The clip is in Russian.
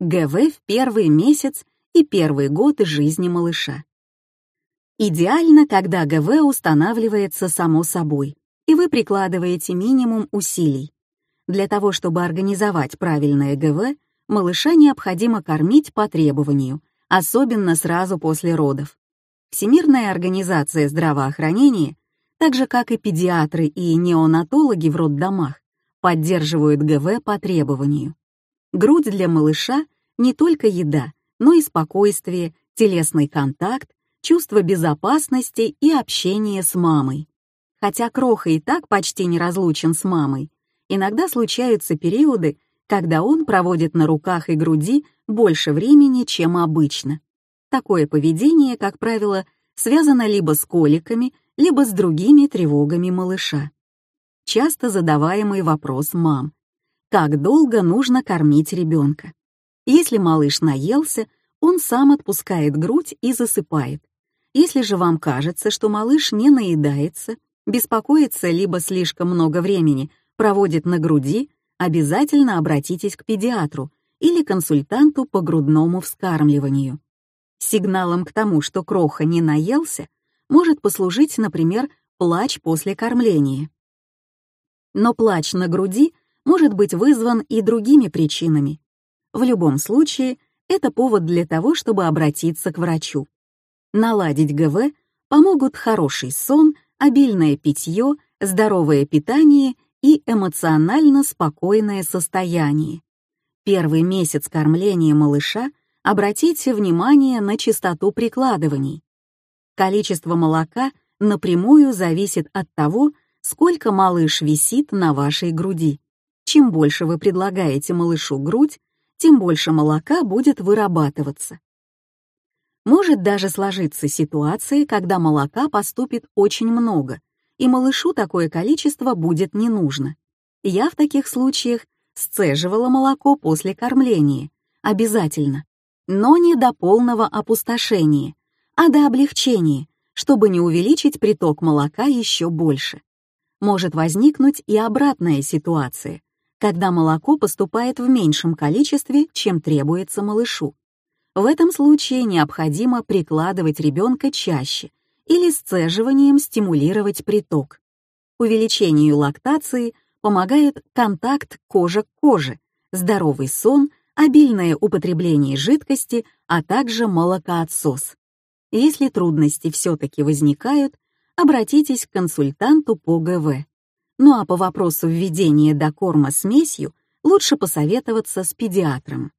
ГВ в первый месяц и первый год жизни малыша. Идеально, когда ГВ устанавливается само собой, и вы прикладываете минимум усилий. Для того, чтобы организовать правильное ГВ, малыша необходимо кормить по требованию, особенно сразу после родов. Всемирная организация здравоохранения, так же как и педиатры и неонатологи в роддомах, поддерживают ГВ по требованию. Грудь для малыша — не только еда, но и спокойствие, телесный контакт, чувство безопасности и общение с мамой. Хотя Кроха и так почти не разлучен с мамой, иногда случаются периоды, когда он проводит на руках и груди больше времени, чем обычно. Такое поведение, как правило, связано либо с коликами, либо с другими тревогами малыша. Часто задаваемый вопрос мам. Как долго нужно кормить ребенка? Если малыш наелся, он сам отпускает грудь и засыпает. Если же вам кажется, что малыш не наедается, беспокоится либо слишком много времени проводит на груди, обязательно обратитесь к педиатру или консультанту по грудному вскармливанию. Сигналом к тому, что кроха не наелся, может послужить, например, плач после кормления. Но плач на груди может быть вызван и другими причинами. В любом случае, это повод для того, чтобы обратиться к врачу. Наладить ГВ помогут хороший сон, обильное питье, здоровое питание и эмоционально спокойное состояние. Первый месяц кормления малыша обратите внимание на частоту прикладываний. Количество молока напрямую зависит от того, сколько малыш висит на вашей груди. Чем больше вы предлагаете малышу грудь, тем больше молока будет вырабатываться. Может даже сложиться ситуация, когда молока поступит очень много, и малышу такое количество будет не нужно. Я в таких случаях сцеживала молоко после кормления, обязательно, но не до полного опустошения, а до облегчения, чтобы не увеличить приток молока еще больше. Может возникнуть и обратная ситуация, когда молоко поступает в меньшем количестве, чем требуется малышу. В этом случае необходимо прикладывать ребенка чаще или сцеживанием стимулировать приток. Увеличению лактации помогает контакт кожа к коже, здоровый сон, обильное употребление жидкости, а также молокоотсос. Если трудности все-таки возникают, обратитесь к консультанту по ГВ. Ну а по вопросу введения до корма смесью лучше посоветоваться с педиатром.